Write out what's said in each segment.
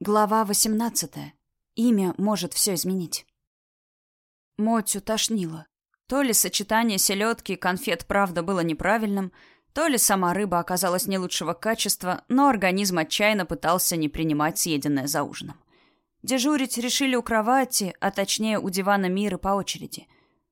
Глава 18. Имя может все изменить. Мотю тошнило. То ли сочетание селедки и конфет правда было неправильным, то ли сама рыба оказалась не лучшего качества, но организм отчаянно пытался не принимать съеденное за ужином. Дежурить решили у кровати, а точнее у дивана Миры по очереди.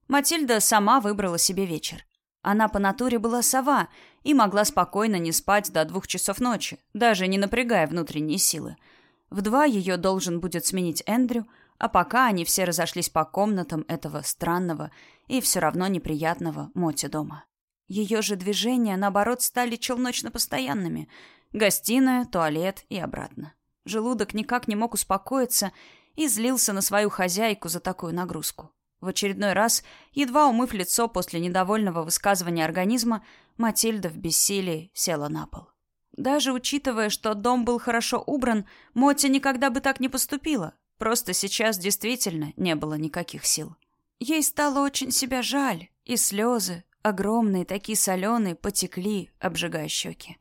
Матильда сама выбрала себе вечер. Она по натуре была сова и могла спокойно не спать до двух часов ночи, даже не напрягая внутренние силы – в два ее должен будет сменить Эндрю, а пока они все разошлись по комнатам этого странного и все равно неприятного Моти дома. Ее же движения, наоборот, стали челночно-постоянными. Гостиная, туалет и обратно. Желудок никак не мог успокоиться и злился на свою хозяйку за такую нагрузку. В очередной раз, едва умыв лицо после недовольного высказывания организма, Матильда в бессилии села на пол. Даже учитывая, что дом был хорошо убран, Мотя никогда бы так не поступила. Просто сейчас действительно не было никаких сил. Ей стало очень себя жаль, и слезы, огромные, такие соленые, потекли, обжигая щеки.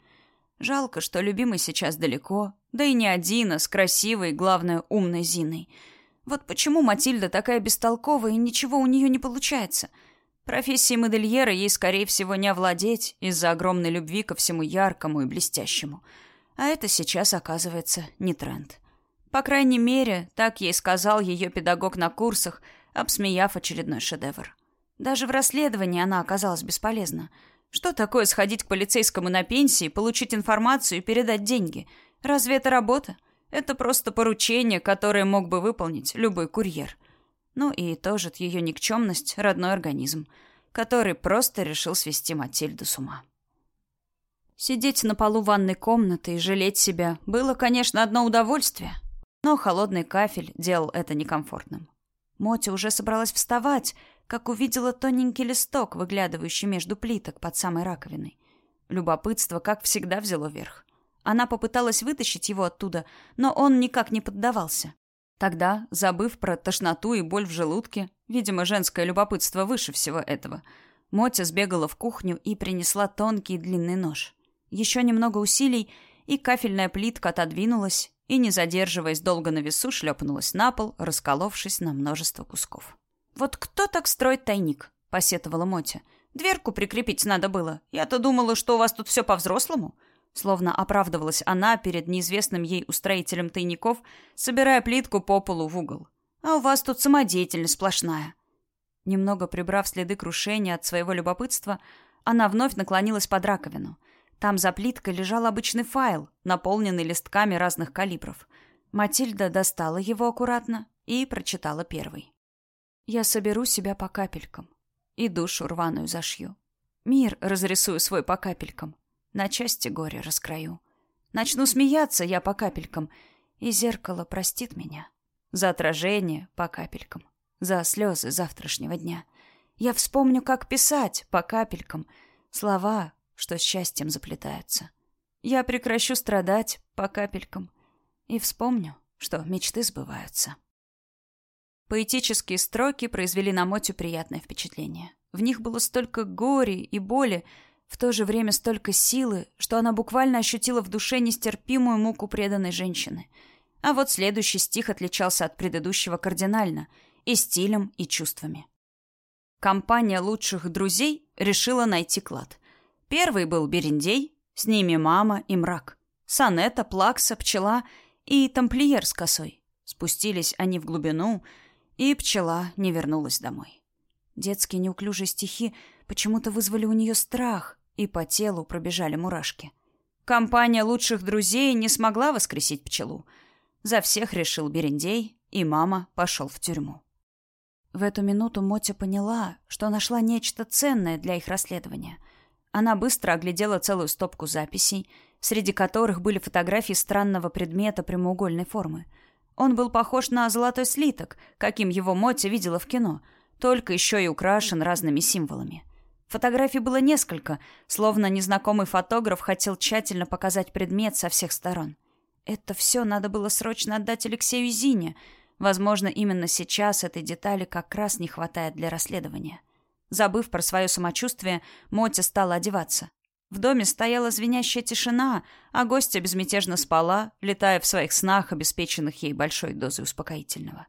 Жалко, что любимый сейчас далеко, да и не один, а с красивой, главное, умной Зиной. Вот почему Матильда такая бестолковая, и ничего у нее не получается — Профессией модельера ей, скорее всего, не овладеть из-за огромной любви ко всему яркому и блестящему. А это сейчас, оказывается, не тренд. По крайней мере, так ей сказал ее педагог на курсах, обсмеяв очередной шедевр. Даже в расследовании она оказалась бесполезна. Что такое сходить к полицейскому на пенсии, получить информацию и передать деньги? Разве это работа? Это просто поручение, которое мог бы выполнить любой курьер. Ну и тоже ее никчемность, родной организм, который просто решил свести Матильду с ума. Сидеть на полу ванной комнаты и жалеть себя было, конечно, одно удовольствие, но холодный кафель делал это некомфортным. Мотя уже собралась вставать, как увидела тоненький листок, выглядывающий между плиток под самой раковиной. Любопытство, как всегда, взяло верх. Она попыталась вытащить его оттуда, но он никак не поддавался. Тогда, забыв про тошноту и боль в желудке, видимо, женское любопытство выше всего этого, Мотя сбегала в кухню и принесла тонкий длинный нож. Еще немного усилий, и кафельная плитка отодвинулась и, не задерживаясь долго на весу, шлепнулась на пол, расколовшись на множество кусков. «Вот кто так строит тайник?» — посетовала Мотя. «Дверку прикрепить надо было. Я-то думала, что у вас тут все по-взрослому. Словно оправдывалась она перед неизвестным ей устроителем тайников, собирая плитку по полу в угол. «А у вас тут самодеятельность сплошная». Немного прибрав следы крушения от своего любопытства, она вновь наклонилась под раковину. Там за плиткой лежал обычный файл, наполненный листками разных калибров. Матильда достала его аккуратно и прочитала первый. «Я соберу себя по капелькам и душу рваную зашью. Мир разрисую свой по капелькам. На части горе раскрою. Начну смеяться я по капелькам, и зеркало простит меня. За отражение по капелькам, за слезы завтрашнего дня. Я вспомню, как писать по капелькам слова, что счастьем заплетаются. Я прекращу страдать по капелькам и вспомню, что мечты сбываются. Поэтические строки произвели на Мотю приятное впечатление. В них было столько горя и боли, в то же время столько силы, что она буквально ощутила в душе нестерпимую муку преданной женщины. А вот следующий стих отличался от предыдущего кардинально и стилем, и чувствами. Компания лучших друзей решила найти клад. Первый был Берендей, с ними мама и мрак. Санета, Плакса, Пчела и тамплиер с косой. Спустились они в глубину, и пчела не вернулась домой. Детские неуклюжие стихи почему-то вызвали у нее страх, и по телу пробежали мурашки. Компания лучших друзей не смогла воскресить пчелу. За всех решил Берендей, и мама пошел в тюрьму. В эту минуту Мотя поняла, что нашла нечто ценное для их расследования. Она быстро оглядела целую стопку записей, среди которых были фотографии странного предмета прямоугольной формы. Он был похож на золотой слиток, каким его Мотя видела в кино — только еще и украшен разными символами. Фотографий было несколько, словно незнакомый фотограф хотел тщательно показать предмет со всех сторон. Это все надо было срочно отдать Алексею Зине. Возможно, именно сейчас этой детали как раз не хватает для расследования. Забыв про свое самочувствие, Мотя стала одеваться. В доме стояла звенящая тишина, а гостья безмятежно спала, летая в своих снах, обеспеченных ей большой дозой успокоительного.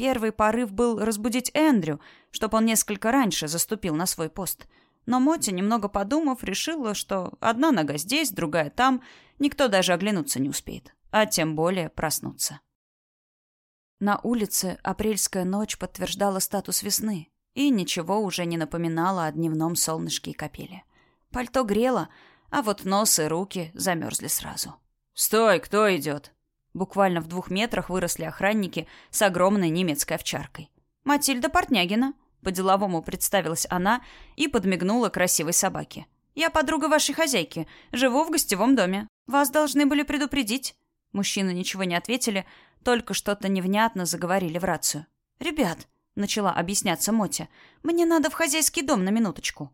Первый порыв был разбудить Эндрю, чтобы он несколько раньше заступил на свой пост. Но Мотя, немного подумав, решила, что одна нога здесь, другая там, никто даже оглянуться не успеет, а тем более проснуться. На улице апрельская ночь подтверждала статус весны и ничего уже не напоминала о дневном солнышке и капеле. Пальто грело, а вот нос и руки замерзли сразу. «Стой, кто идет?» Буквально в двух метрах выросли охранники с огромной немецкой овчаркой. «Матильда Портнягина», — по-деловому представилась она и подмигнула красивой собаке. «Я подруга вашей хозяйки, живу в гостевом доме. Вас должны были предупредить». Мужчины ничего не ответили, только что-то невнятно заговорили в рацию. «Ребят», — начала объясняться Мотя, — «мне надо в хозяйский дом на минуточку».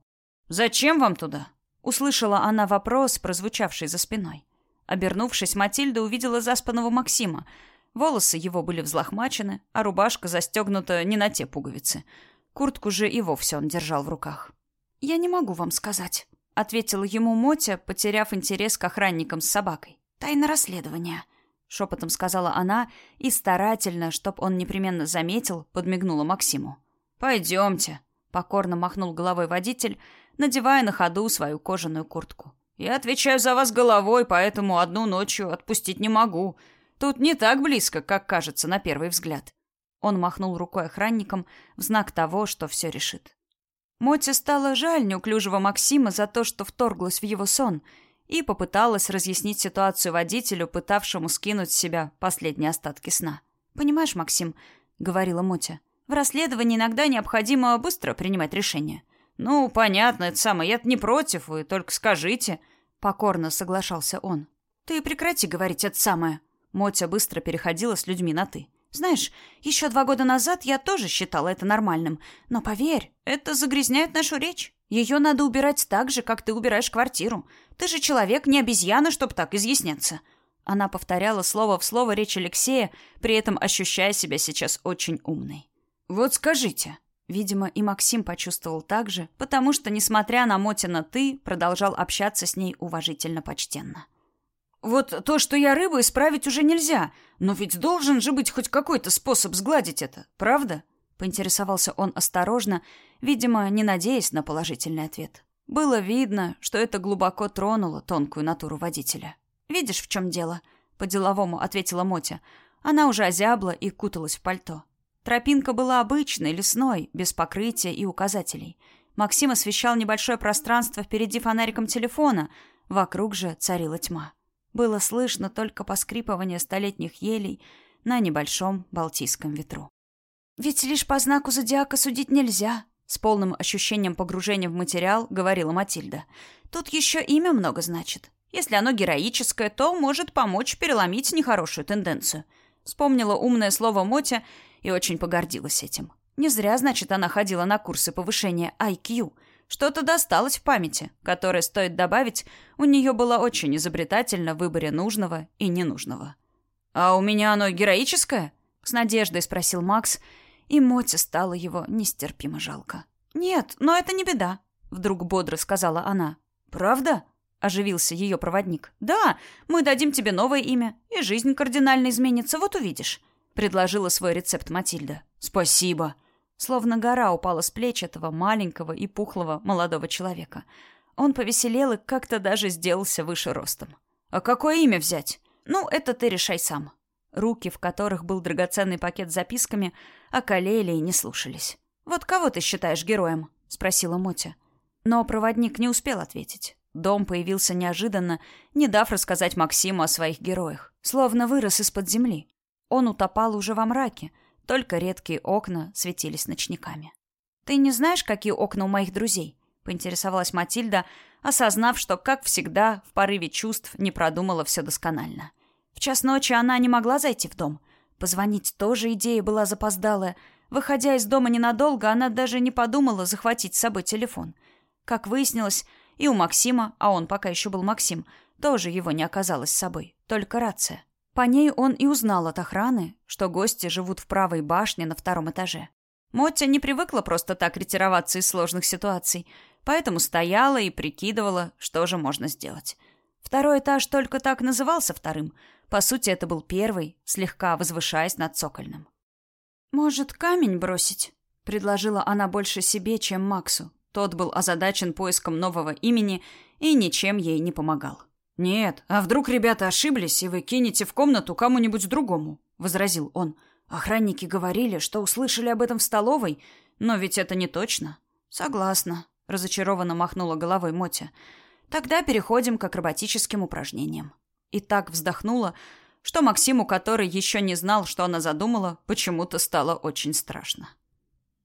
«Зачем вам туда?» — услышала она вопрос, прозвучавший за спиной. Обернувшись, Матильда увидела заспанного Максима. Волосы его были взлохмачены, а рубашка застегнута не на те пуговицы. Куртку же и вовсе он держал в руках. «Я не могу вам сказать», — ответила ему Мотя, потеряв интерес к охранникам с собакой. «Тайна расследования», — шепотом сказала она и старательно, чтоб он непременно заметил, подмигнула Максиму. «Пойдемте», — покорно махнул головой водитель, надевая на ходу свою кожаную куртку. Я отвечаю за вас головой, поэтому одну ночью отпустить не могу. Тут не так близко, как кажется на первый взгляд. Он махнул рукой охранникам в знак того, что все решит. Моте стало жаль неуклюжего Максима за то, что вторглась в его сон, и попыталась разъяснить ситуацию водителю, пытавшему скинуть с себя последние остатки сна. «Понимаешь, Максим», — говорила Мотя, — «в расследовании иногда необходимо быстро принимать решения. «Ну, понятно, это самое. Я-то не против, вы только скажите». Покорно соглашался он. «Ты прекрати говорить это самое». Мотя быстро переходила с людьми на «ты». «Знаешь, еще два года назад я тоже считала это нормальным. Но поверь, это загрязняет нашу речь. Ее надо убирать так же, как ты убираешь квартиру. Ты же человек, не обезьяна, чтобы так изъясняться». Она повторяла слово в слово речь Алексея, при этом ощущая себя сейчас очень умной. «Вот скажите», Видимо, и Максим почувствовал так же, потому что, несмотря на Мотина «ты», продолжал общаться с ней уважительно-почтенно. «Вот то, что я рыба, исправить уже нельзя, но ведь должен же быть хоть какой-то способ сгладить это, правда?» Поинтересовался он осторожно, видимо, не надеясь на положительный ответ. Было видно, что это глубоко тронуло тонкую натуру водителя. «Видишь, в чем дело?» — по-деловому ответила Мотя. Она уже озябла и куталась в пальто. Тропинка была обычной, лесной, без покрытия и указателей. Максим освещал небольшое пространство впереди фонариком телефона, вокруг же царила тьма. Было слышно только поскрипывание столетних елей на небольшом балтийском ветру. «Ведь лишь по знаку зодиака судить нельзя», — с полным ощущением погружения в материал говорила Матильда. «Тут еще имя много значит. Если оно героическое, то может помочь переломить нехорошую тенденцию». Вспомнила умное слово Мотя и очень погордилась этим. Не зря, значит, она ходила на курсы повышения IQ. Что-то досталось в памяти, которое, стоит добавить, у нее было очень изобретательно в выборе нужного и ненужного. «А у меня оно героическое?» — с надеждой спросил Макс, и Моте стало его нестерпимо жалко. «Нет, но это не беда», — вдруг бодро сказала она. «Правда?» — оживился ее проводник. «Да, мы дадим тебе новое имя, и жизнь кардинально изменится, вот увидишь предложила свой рецепт Матильда. Спасибо. Словно гора упала с плеч этого маленького и пухлого молодого человека. Он повеселел и как-то даже сделался выше ростом. А какое имя взять? Ну, это ты решай сам. Руки, в которых был драгоценный пакет с записками, околели и не слушались. «Вот кого ты считаешь героем?» — спросила Мотя. Но проводник не успел ответить. Дом появился неожиданно, не дав рассказать Максиму о своих героях. Словно вырос из-под земли. Он утопал уже во мраке, только редкие окна светились ночниками. «Ты не знаешь, какие окна у моих друзей?» — поинтересовалась Матильда, осознав, что, как всегда, в порыве чувств не продумала все досконально. В час ночи она не могла зайти в дом. Позвонить тоже идея была запоздалая. Выходя из дома ненадолго, она даже не подумала захватить с собой телефон. Как выяснилось, и у Максима, а он пока еще был Максим, тоже его не оказалось с собой, только рация. По ней он и узнал от охраны, что гости живут в правой башне на втором этаже. Моття не привыкла просто так ретироваться из сложных ситуаций, поэтому стояла и прикидывала, что же можно сделать. Второй этаж только так назывался вторым. По сути, это был первый, слегка возвышаясь над цокольным. «Может, камень бросить?» — предложила она больше себе, чем Максу. Тот был озадачен поиском нового имени и ничем ей не помогал. «Нет, а вдруг ребята ошиблись, и вы кинете в комнату кому-нибудь другому?» — возразил он. «Охранники говорили, что услышали об этом в столовой, но ведь это не точно». «Согласна», — разочарованно махнула головой Мотя. «Тогда переходим к акробатическим упражнениям». И так вздохнула, что Максиму, который еще не знал, что она задумала, почему-то стало очень страшно.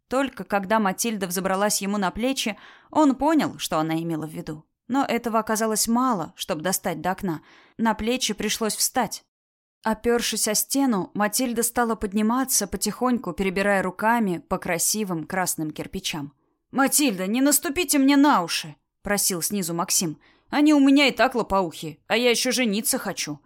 Только когда Матильда взобралась ему на плечи, он понял, что она имела в виду. Но этого оказалось мало, чтобы достать до окна. На плечи пришлось встать. Опершись о стену, Матильда стала подниматься, потихоньку перебирая руками по красивым красным кирпичам. «Матильда, не наступите мне на уши!» — просил снизу Максим. «Они у меня и так лопоухи, а я еще жениться хочу».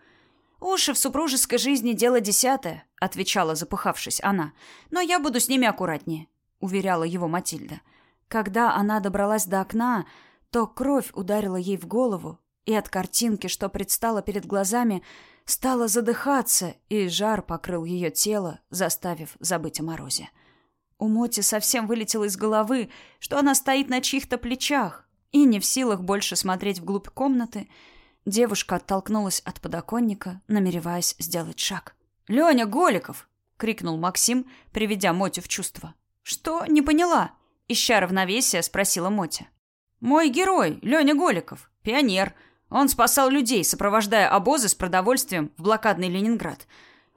«Уши в супружеской жизни — дело десятое», — отвечала, запыхавшись она. «Но я буду с ними аккуратнее», — уверяла его Матильда. Когда она добралась до окна, то кровь ударила ей в голову, и от картинки, что предстала перед глазами, стала задыхаться, и жар покрыл ее тело, заставив забыть о морозе. У Моти совсем вылетело из головы, что она стоит на чьих-то плечах, и не в силах больше смотреть вглубь комнаты, девушка оттолкнулась от подоконника, намереваясь сделать шаг. «Леня Голиков!» — крикнул Максим, приведя Мотю в чувство. «Что? Не поняла?» — ища равновесия, спросила Мотя. Мой герой, Леня Голиков, пионер. Он спасал людей, сопровождая обозы с продовольствием в блокадный Ленинград.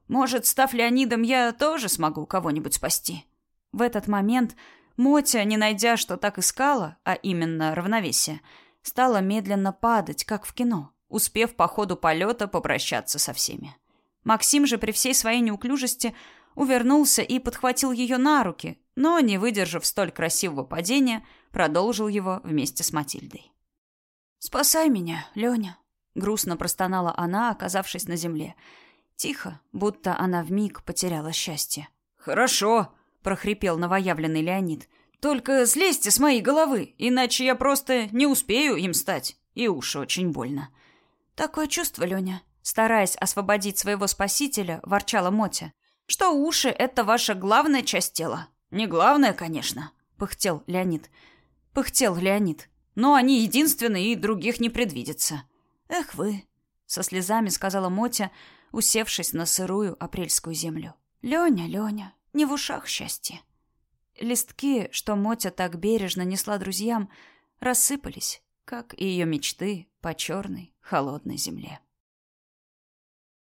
Может, став Леонидом, я тоже смогу кого-нибудь спасти. В этот момент Мотя, не найдя, что так искала, а именно равновесие, стала медленно падать, как в кино, успев по ходу полета попрощаться со всеми. Максим же при всей своей неуклюжести увернулся и подхватил ее на руки, но, не выдержав столь красивого падения, продолжил его вместе с Матильдой. «Спасай меня, Леня!» — грустно простонала она, оказавшись на земле. Тихо, будто она вмиг потеряла счастье. «Хорошо!» — прохрипел новоявленный Леонид. «Только слезьте с моей головы, иначе я просто не успею им стать, и уши очень больно». «Такое чувство, Леня!» Стараясь освободить своего спасителя, ворчала Мотя. «Что уши — это ваша главная часть тела?» «Не главная, конечно», — пыхтел Леонид пыхтел Леонид. Но они единственные, и других не предвидится. Эх вы, со слезами сказала Мотя, усевшись на сырую апрельскую землю. Леня, Леня, не в ушах счастье. Листки, что Мотя так бережно несла друзьям, рассыпались, как и ее мечты по черной холодной земле.